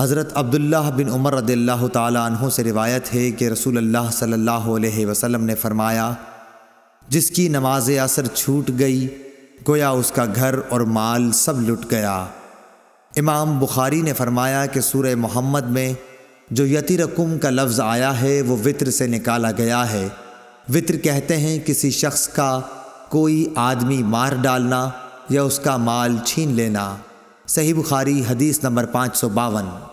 حضرت عبداللہ بن عمر رضی اللہ تعالیٰ عنہ سے روایت ہے کہ رسول اللہ صلی اللہ علیہ وسلم نے فرمایا، جس کی نماز اثر چھوٹ گئی، گویا اس کا گھر اور مال سب لٹ گیا۔ امام بخاری نے فرمایا کہ سورہ محمد میں جو یتی رقم کا لفظ آیا ہے، وہ وطر سے نکالا گیا ہے۔ وطر کہتے ہیں کسی شخص کا کوئی آدمی مار ڈالنا یا اس کا مال چھین لینا۔ صحیح بخاری حدیث نمبر پانچ سو باون۔